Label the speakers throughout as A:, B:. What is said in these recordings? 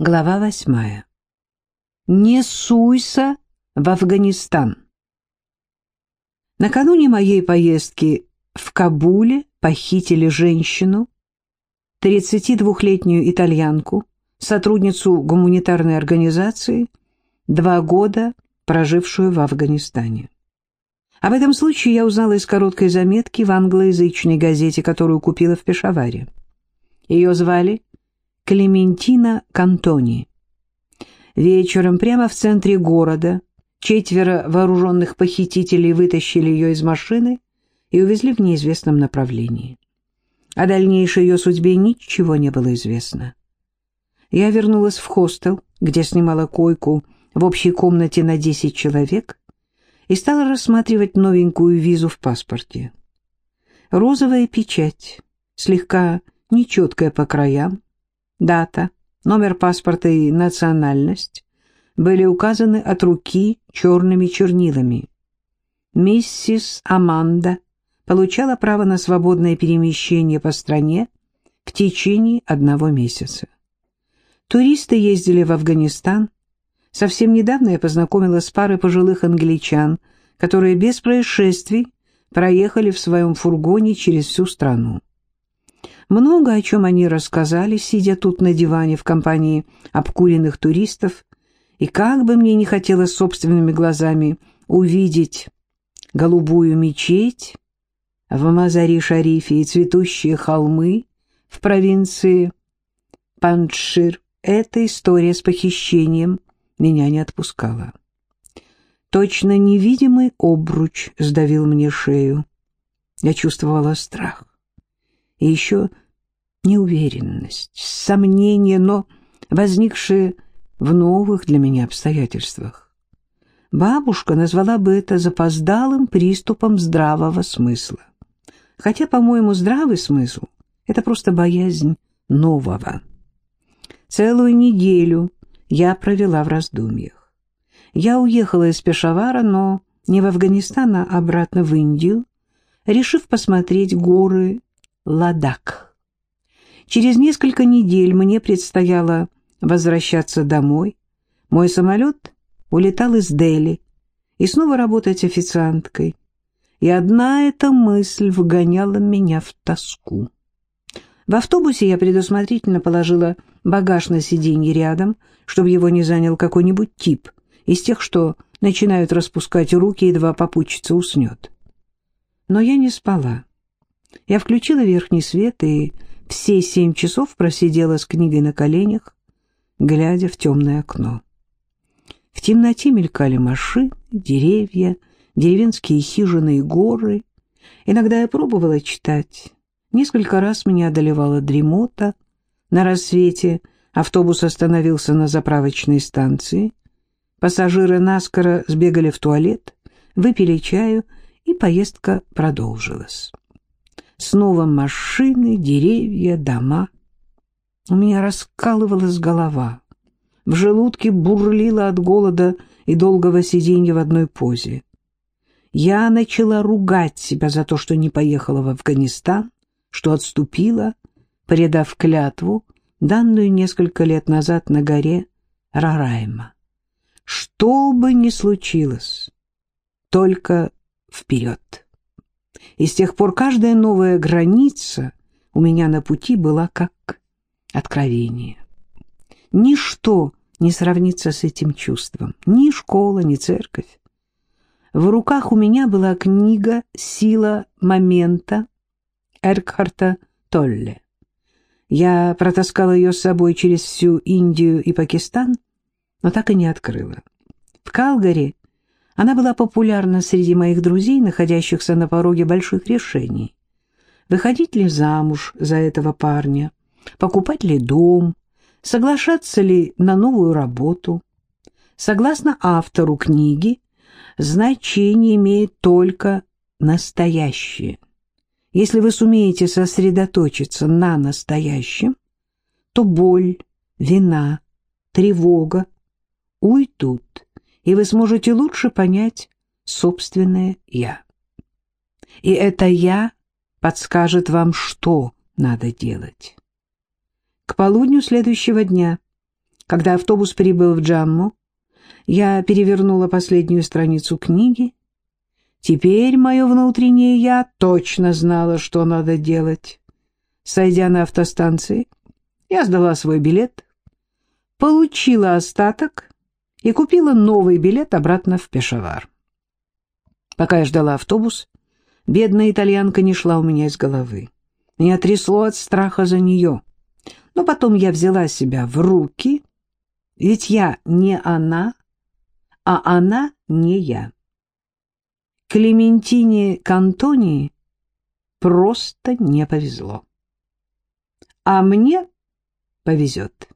A: Глава восьмая. Не суйся в Афганистан. Накануне моей поездки в Кабуле похитили женщину, 32-летнюю итальянку, сотрудницу гуманитарной организации, два года прожившую в Афганистане. Об этом случае я узнала из короткой заметки в англоязычной газете, которую купила в Пешаваре. Ее звали Клементина Кантони. Вечером прямо в центре города четверо вооруженных похитителей вытащили ее из машины и увезли в неизвестном направлении. О дальнейшей ее судьбе ничего не было известно. Я вернулась в хостел, где снимала койку в общей комнате на 10 человек, и стала рассматривать новенькую визу в паспорте. Розовая печать, слегка нечеткая по краям, Дата, номер паспорта и национальность были указаны от руки черными чернилами. Миссис Аманда получала право на свободное перемещение по стране в течение одного месяца. Туристы ездили в Афганистан. Совсем недавно я познакомилась с парой пожилых англичан, которые без происшествий проехали в своем фургоне через всю страну. Много о чем они рассказали, сидя тут на диване в компании обкуренных туристов, и как бы мне не хотелось собственными глазами увидеть голубую мечеть в Мазари-Шарифе и цветущие холмы в провинции Паншир, эта история с похищением меня не отпускала. Точно невидимый обруч сдавил мне шею. Я чувствовала страх и еще неуверенность, сомнения, но возникшие в новых для меня обстоятельствах. Бабушка назвала бы это запоздалым приступом здравого смысла. Хотя, по-моему, здравый смысл — это просто боязнь нового. Целую неделю я провела в раздумьях. Я уехала из Пешавара, но не в Афганистан, а обратно в Индию, решив посмотреть горы Ладак. Через несколько недель мне предстояло возвращаться домой. Мой самолет улетал из Дели и снова работать официанткой. И одна эта мысль вгоняла меня в тоску. В автобусе я предусмотрительно положила багаж на сиденье рядом, чтобы его не занял какой-нибудь тип из тех, что начинают распускать руки, едва попутчица уснет. Но я не спала. Я включила верхний свет и все семь часов просидела с книгой на коленях, глядя в темное окно. В темноте мелькали машины, деревья, деревенские хижины и горы. Иногда я пробовала читать. Несколько раз меня одолевала дремота. На рассвете автобус остановился на заправочной станции. Пассажиры наскоро сбегали в туалет, выпили чаю, и поездка продолжилась. Снова машины, деревья, дома. У меня раскалывалась голова. В желудке бурлило от голода и долгого сиденья в одной позе. Я начала ругать себя за то, что не поехала в Афганистан, что отступила, предав клятву, данную несколько лет назад на горе Рарайма. Что бы ни случилось, только вперед. И с тех пор каждая новая граница у меня на пути была как откровение. Ничто не сравнится с этим чувством, ни школа, ни церковь. В руках у меня была книга «Сила момента» Эркхарта Толле. Я протаскала ее с собой через всю Индию и Пакистан, но так и не открыла. В Калгари она была популярна среди моих друзей, находящихся на пороге больших решений. Выходить ли замуж за этого парня, покупать ли дом, соглашаться ли на новую работу. Согласно автору книги, значение имеет только настоящее. Если вы сумеете сосредоточиться на настоящем, то боль, вина, тревога уйдут и вы сможете лучше понять собственное «я». И это «я» подскажет вам, что надо делать. К полудню следующего дня Когда автобус прибыл в Джамму, я перевернула последнюю страницу книги. Теперь мое внутреннее «я» точно знала, что надо делать. Сойдя на автостанции, я сдала свой билет, получила остаток и купила новый билет обратно в Пешавар. Пока я ждала автобус, бедная итальянка не шла у меня из головы. Меня трясло от страха за нее. Но потом я взяла себя в руки, ведь я не она, а она не я. Клементине Кантонии просто не повезло. А мне повезет.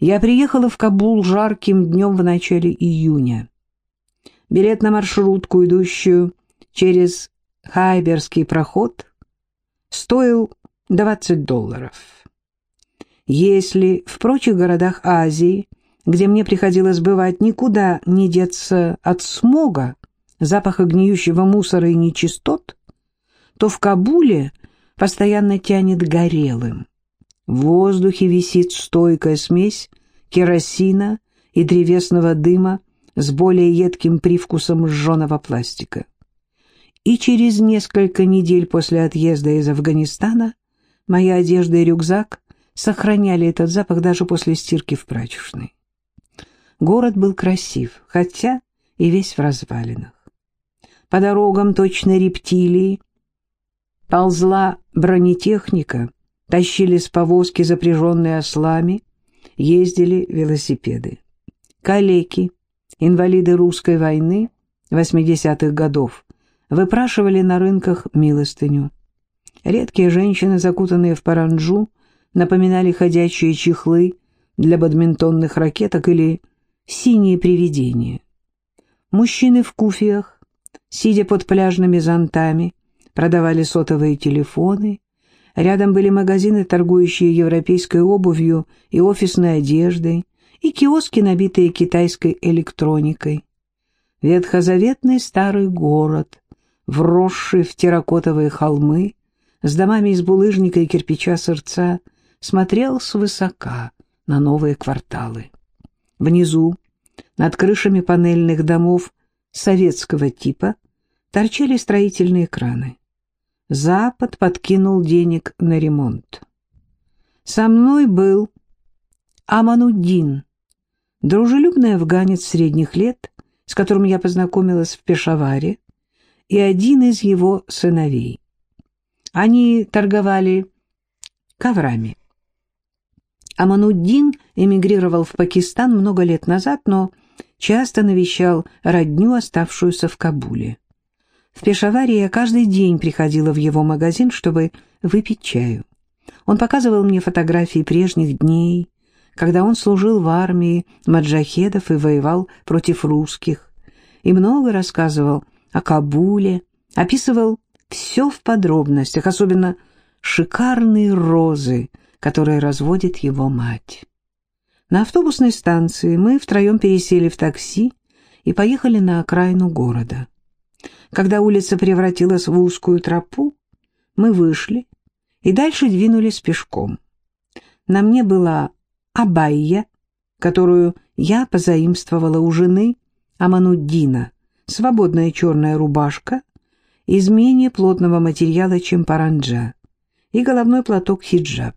A: Я приехала в Кабул жарким днем в начале июня. Билет на маршрутку, идущую через Хайберский проход, стоил 20 долларов. Если в прочих городах Азии, где мне приходилось бывать, никуда не деться от смога, запаха гниющего мусора и нечистот, то в Кабуле постоянно тянет горелым. В воздухе висит стойкая смесь керосина и древесного дыма с более едким привкусом сжженного пластика. И через несколько недель после отъезда из Афганистана моя одежда и рюкзак сохраняли этот запах даже после стирки в прачечной. Город был красив, хотя и весь в развалинах. По дорогам точно рептилии ползла бронетехника, тащились повозки, запряженные ослами, ездили велосипеды. Калеки, инвалиды русской войны 80-х годов, выпрашивали на рынках милостыню. Редкие женщины, закутанные в паранджу, напоминали ходячие чехлы для бадминтонных ракеток или синие привидения. Мужчины в куфиях, сидя под пляжными зонтами, продавали сотовые телефоны. Рядом были магазины, торгующие европейской обувью и офисной одеждой, и киоски, набитые китайской электроникой. Ветхозаветный старый город, вросший в терракотовые холмы, с домами из булыжника и кирпича сырца, смотрел свысока на новые кварталы. Внизу, над крышами панельных домов советского типа, торчали строительные краны. Запад подкинул денег на ремонт. Со мной был Амануддин, дружелюбный афганец средних лет, с которым я познакомилась в Пешаваре, и один из его сыновей. Они торговали коврами. Амануддин эмигрировал в Пакистан много лет назад, но часто навещал родню, оставшуюся в Кабуле. В Пешаваре я каждый день приходила в его магазин, чтобы выпить чаю. Он показывал мне фотографии прежних дней, когда он служил в армии маджахедов и воевал против русских, и много рассказывал о Кабуле, описывал все в подробностях, особенно шикарные розы, которые разводит его мать. На автобусной станции мы втроем пересели в такси и поехали на окраину города. Когда улица превратилась в узкую тропу, мы вышли и дальше двинулись пешком. На мне была абайя, которую я позаимствовала у жены Амануддина, свободная черная рубашка из менее плотного материала, чем паранджа, и головной платок хиджаб.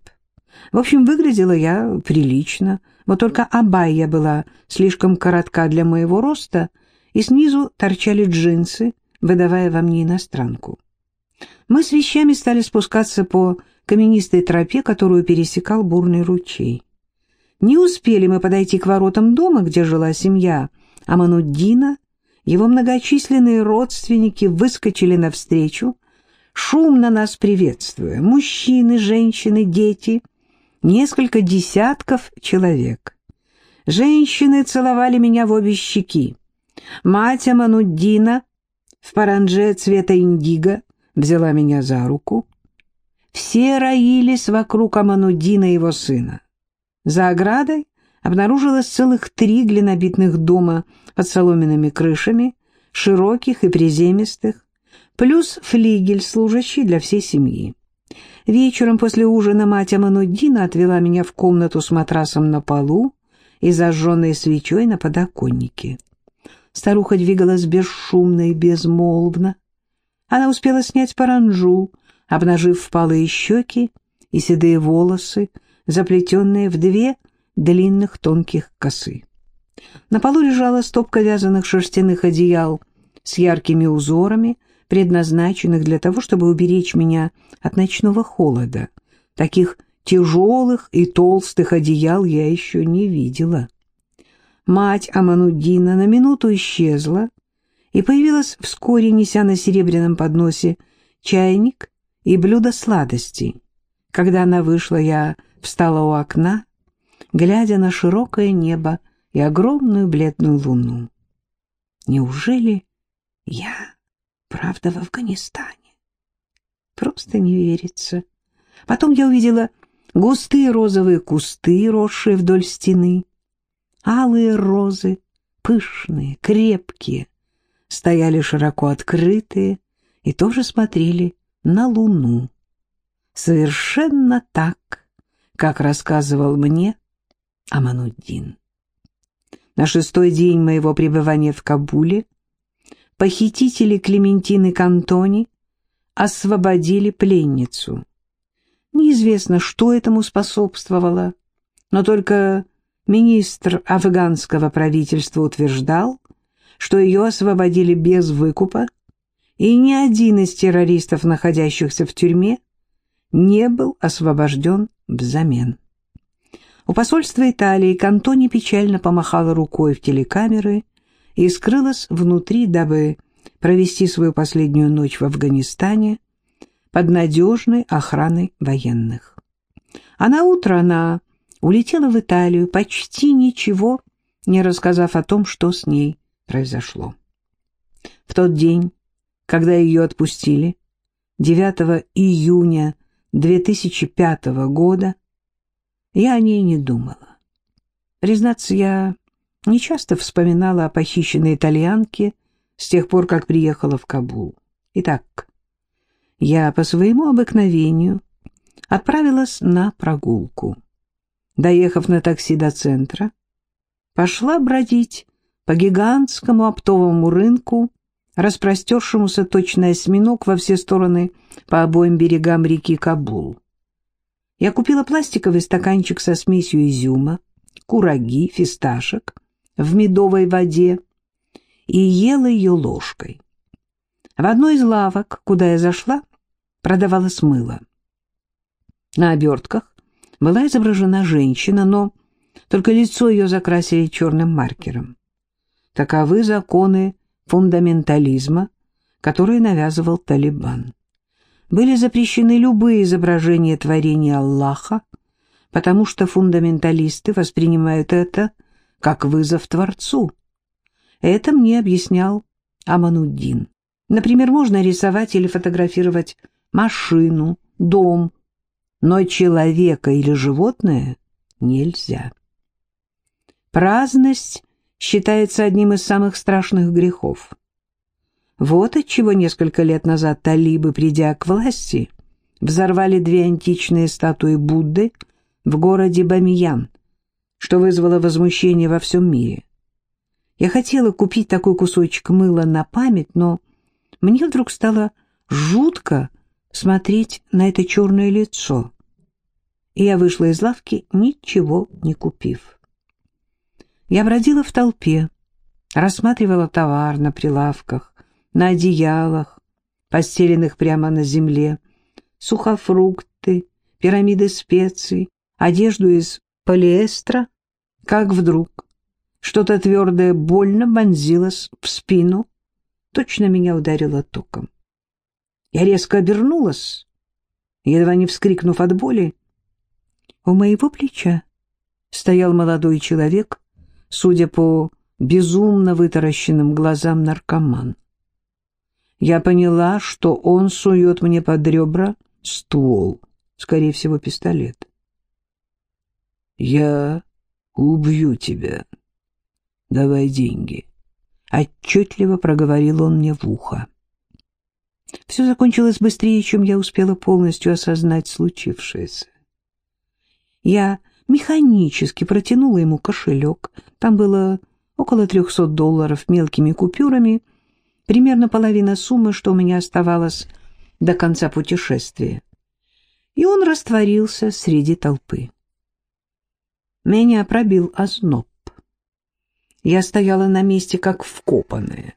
A: В общем, выглядела я прилично, вот только абайя была слишком коротка для моего роста, и снизу торчали джинсы, выдавая во мне иностранку. Мы с вещами стали спускаться по каменистой тропе, которую пересекал бурный ручей. Не успели мы подойти к воротам дома, где жила семья Амануддина, его многочисленные родственники выскочили навстречу, шумно нас приветствуя. Мужчины, женщины, дети, несколько десятков человек. Женщины целовали меня в обе щеки. Мать Амануддина в паранже цвета индиго взяла меня за руку. Все роились вокруг Амануддина и его сына. За оградой обнаружилось целых три глинобитных дома под соломенными крышами, широких и приземистых, плюс флигель, служащий для всей семьи. Вечером после ужина мать Амануддина отвела меня в комнату с матрасом на полу и зажженной свечой на подоконнике. Старуха двигалась бесшумно и безмолвно. Она успела снять паранджу, обнажив впалые щеки и седые волосы, заплетенные в две длинных тонких косы. На полу лежала стопка вязаных шерстяных одеял с яркими узорами, предназначенных для того, чтобы уберечь меня от ночного холода. Таких тяжелых и толстых одеял я еще не видела. Мать Амануддина на минуту исчезла и появилась вскоре, неся на серебряном подносе чайник и блюдо сладостей. Когда она вышла, я встала у окна, глядя на широкое небо и огромную бледную луну. Неужели я правда в Афганистане? Просто не верится. Потом я увидела густые розовые кусты, росшие вдоль стены. Алые розы, пышные, крепкие, стояли широко открытые и тоже смотрели на луну. Совершенно так, как рассказывал мне Амануддин. На шестой день моего пребывания в Кабуле похитители Клементины Кантони освободили пленницу. Неизвестно, что этому способствовало, но только министр афганского правительства утверждал, что ее освободили без выкупа, и ни один из террористов, находящихся в тюрьме, не был освобожден взамен. У посольства Италии Кантони печально помахала рукой в телекамеры и скрылась внутри, дабы провести свою последнюю ночь в Афганистане под надежной охраной военных. А на утро она улетела в Италию, почти ничего не рассказав о том, что с ней произошло. В тот день, когда ее отпустили, 9 июня 2005 года, я о ней не думала. Признаться, я не часто вспоминала о похищенной итальянке с тех пор, как приехала в Кабул. Итак, я по своему обыкновению отправилась на прогулку. Доехав на такси до центра, пошла бродить по гигантскому оптовому рынку, распростершемуся точно осьминог во все стороны по обоим берегам реки Кабул. Я купила пластиковый стаканчик со смесью изюма, кураги, фисташек в медовой воде и ела ее ложкой. В одной из лавок, куда я зашла, продавалось мыло. На обертках была изображена женщина, но только лицо ее закрасили черным маркером. Таковы законы фундаментализма, которые навязывал Талибан. Были запрещены любые изображения творения Аллаха, потому что фундаменталисты воспринимают это как вызов Творцу. Это мне объяснял Амануддин. Например, можно рисовать или фотографировать машину, дом, но человека или животное нельзя. Праздность считается одним из самых страшных грехов. Вот отчего несколько лет назад талибы, придя к власти, взорвали две античные статуи Будды в городе Бамиян, что вызвало возмущение во всем мире. Я хотела купить такой кусочек мыла на память, но мне вдруг стало жутко смотреть на это черное лицо, и я вышла из лавки, ничего не купив. Я бродила в толпе, рассматривала товар на прилавках, на одеялах, постеленных прямо на земле, сухофрукты, пирамиды специй, одежду из полиэстера, как вдруг что-то твердое больно вонзилось в спину, точно меня ударило током. Я резко обернулась, едва не вскрикнув от боли. У моего плеча стоял молодой человек судя по безумно вытаращенным глазам наркоман. Я поняла, что он сует мне под ребра ствол, скорее всего, пистолет. «Я убью тебя. Давай деньги», — отчетливо проговорил он мне в ухо. Все закончилось быстрее, чем я успела полностью осознать случившееся. Я механически протянула ему кошелек. Там было около трехсот долларов мелкими купюрами, примерно половина суммы, что у меня оставалось до конца путешествия. И он растворился среди толпы. Меня пробил озноб. Я стояла на месте, как вкопанная.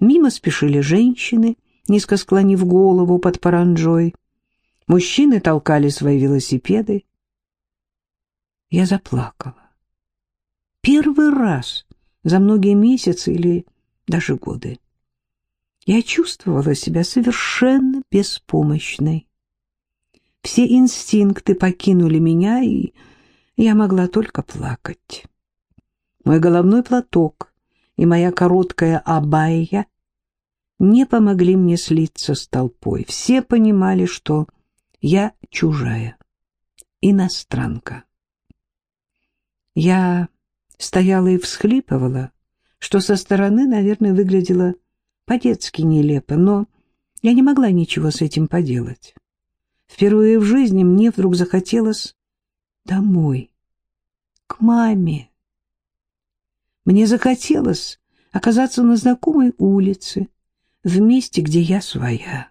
A: Мимо спешили женщины, низко склонив голову под паранджой. Мужчины толкали свои велосипеды. Я заплакала. Первый раз за многие месяцы или даже годы. Я чувствовала себя совершенно беспомощной. Все инстинкты покинули меня, и я могла только плакать. Мой головной платок и моя короткая абайя не помогли мне слиться с толпой. Все понимали, что я чужая, иностранка. Я стояла и всхлипывала, что со стороны, наверное, выглядело по-детски нелепо, но я не могла ничего с этим поделать. Впервые в жизни мне вдруг захотелось домой, к маме. Мне захотелось оказаться на знакомой улице, в месте, где я своя.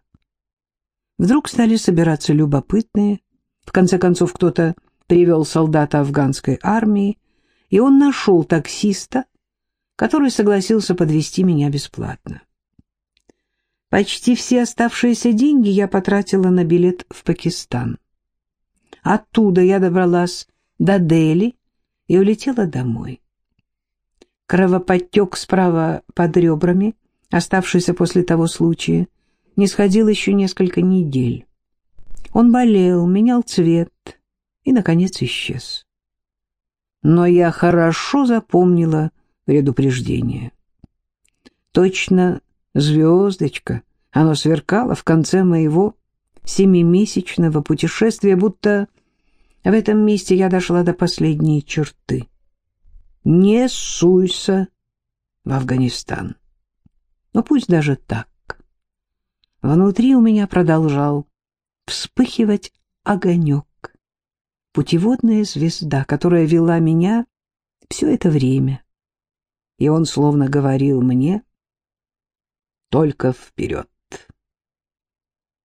A: Вдруг стали собираться любопытные. В конце концов, кто-то привел солдата афганской армии, и он нашел таксиста, который согласился подвезти меня бесплатно. Почти все оставшиеся деньги я потратила на билет в Пакистан. Оттуда я добралась до Дели и улетела домой. Кровоподтек справа под ребрами, оставшийся после того случая, не сходил еще несколько недель. Он болел, менял цвет и, наконец, исчез. Но я хорошо запомнила предупреждение. Точно звездочка, оно сверкало в конце моего семимесячного путешествия, будто в этом месте я дошла до последней черты. Не суйся в Афганистан. Но пусть даже так. Внутри у меня продолжал вспыхивать огонек. Путеводная звезда, которая вела меня все это время. И он словно говорил мне только вперед.